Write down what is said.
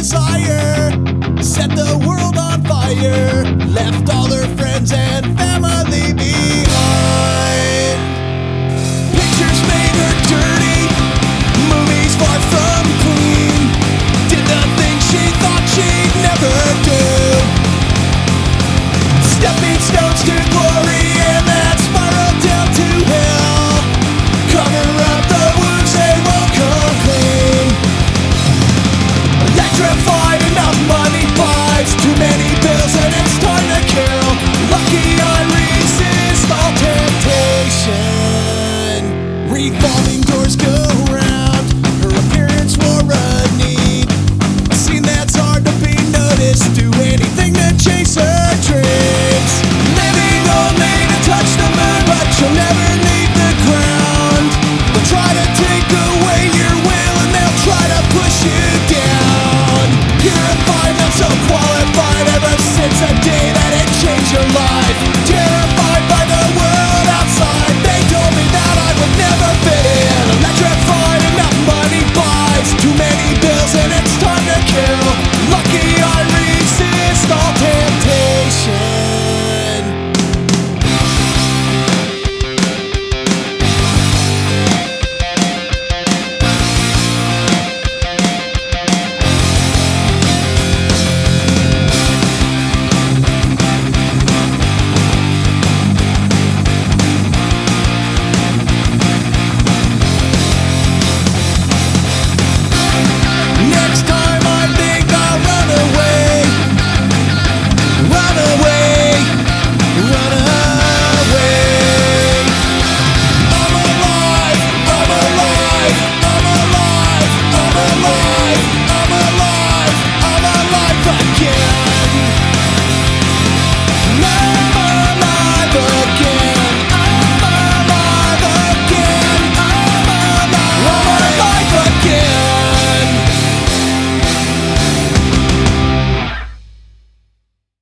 Desire, set the world on fire, left all their friends and.